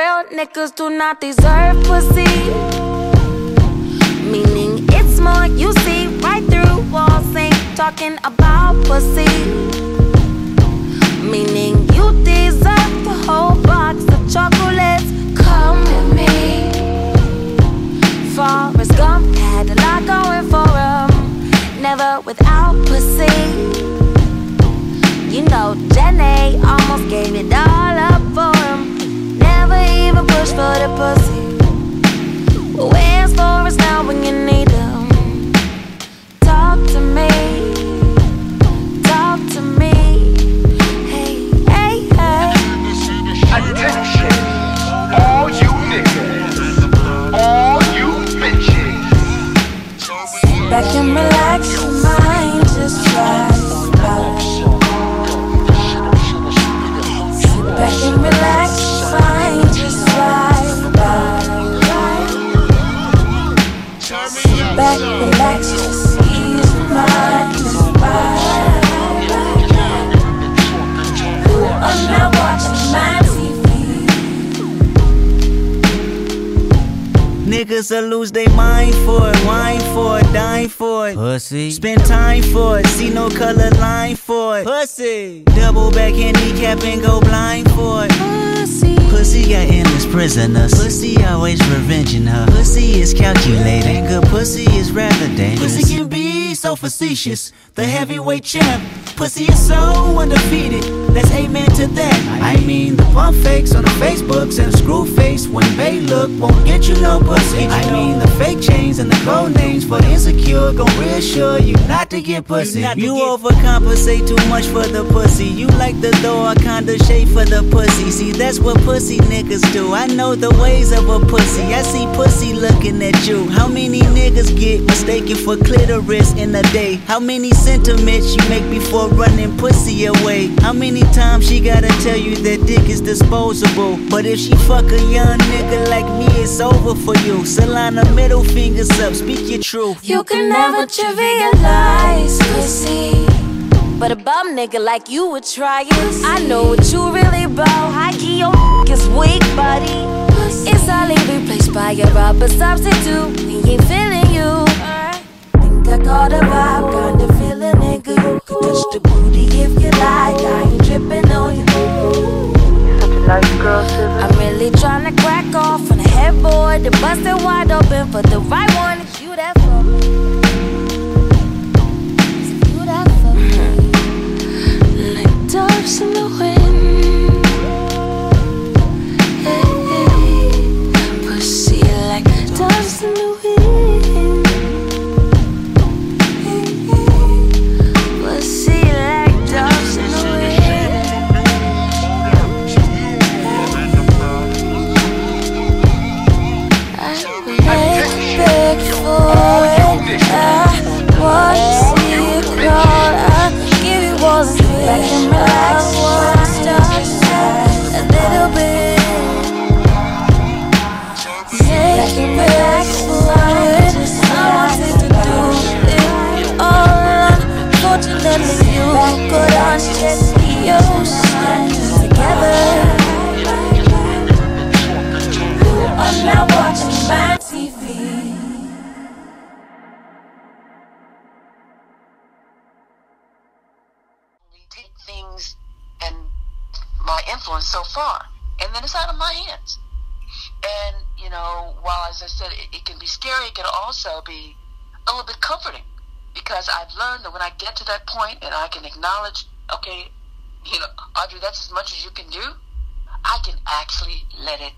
niggas do not deserve pussy. Meaning it's more you see right through walls, ain't talking about pussy. Meaning you deserve the whole box of chocolates. Come with me. Forrest Gump had a lot going for him, never without pussy. You know, Jenny almost gave it all up even pushed for back, relax, just ease your mind, just ride. You are now watching my TV. Niggas will lose their mind for it, wine for it, dine for it. Pussy. Spend time for it, see no color line for it. Pussy. Double back handicap and go blind for it. Pussy. Pussy got endless prisoners. Pussy always revenging her. Pussy is calculating. Good pussy is rather dangerous. Pussy can be so facetious. The heavyweight champ. Pussy is so undefeated. Let's amen to that. I mean, the pump fakes on the Facebooks and the screw face when they look won't get you no pussy. I mean, the fake chains and the code names for the insecure gon' reassure you not to get pussy. You overcompensate too much for the pussy. You like the door kinda shape for the pussy. See, that's what pussy niggas do. I know the ways of a pussy. I see pussy looking at you. How many niggas get mistaken for clitoris in a day? How many sentiments you make before running pussy away? How many times she gotta tell you that dick is disposable? But if she fuck a young nigga like me, it's over for you. Solana, middle fingers up, speak your truth. You can never trivialize pussy. But a bum nigga like you would try it. I know what you really substitute. He ain't feeling you. Think I caught a vibe, kinda feeling nigga. You can touch the booty if you like. I ain't tripping on you. I'm really trying to crack off on the headboard bust it wide open for the right one. It's you that for me. Take things and my influence so far, and then it's out of my hands. And you know, while as I said, it, it can be scary, it can also be a little bit comforting because I've learned that when I get to that point and I can acknowledge, okay, you know, Audrey, that's as much as you can do. I can actually let it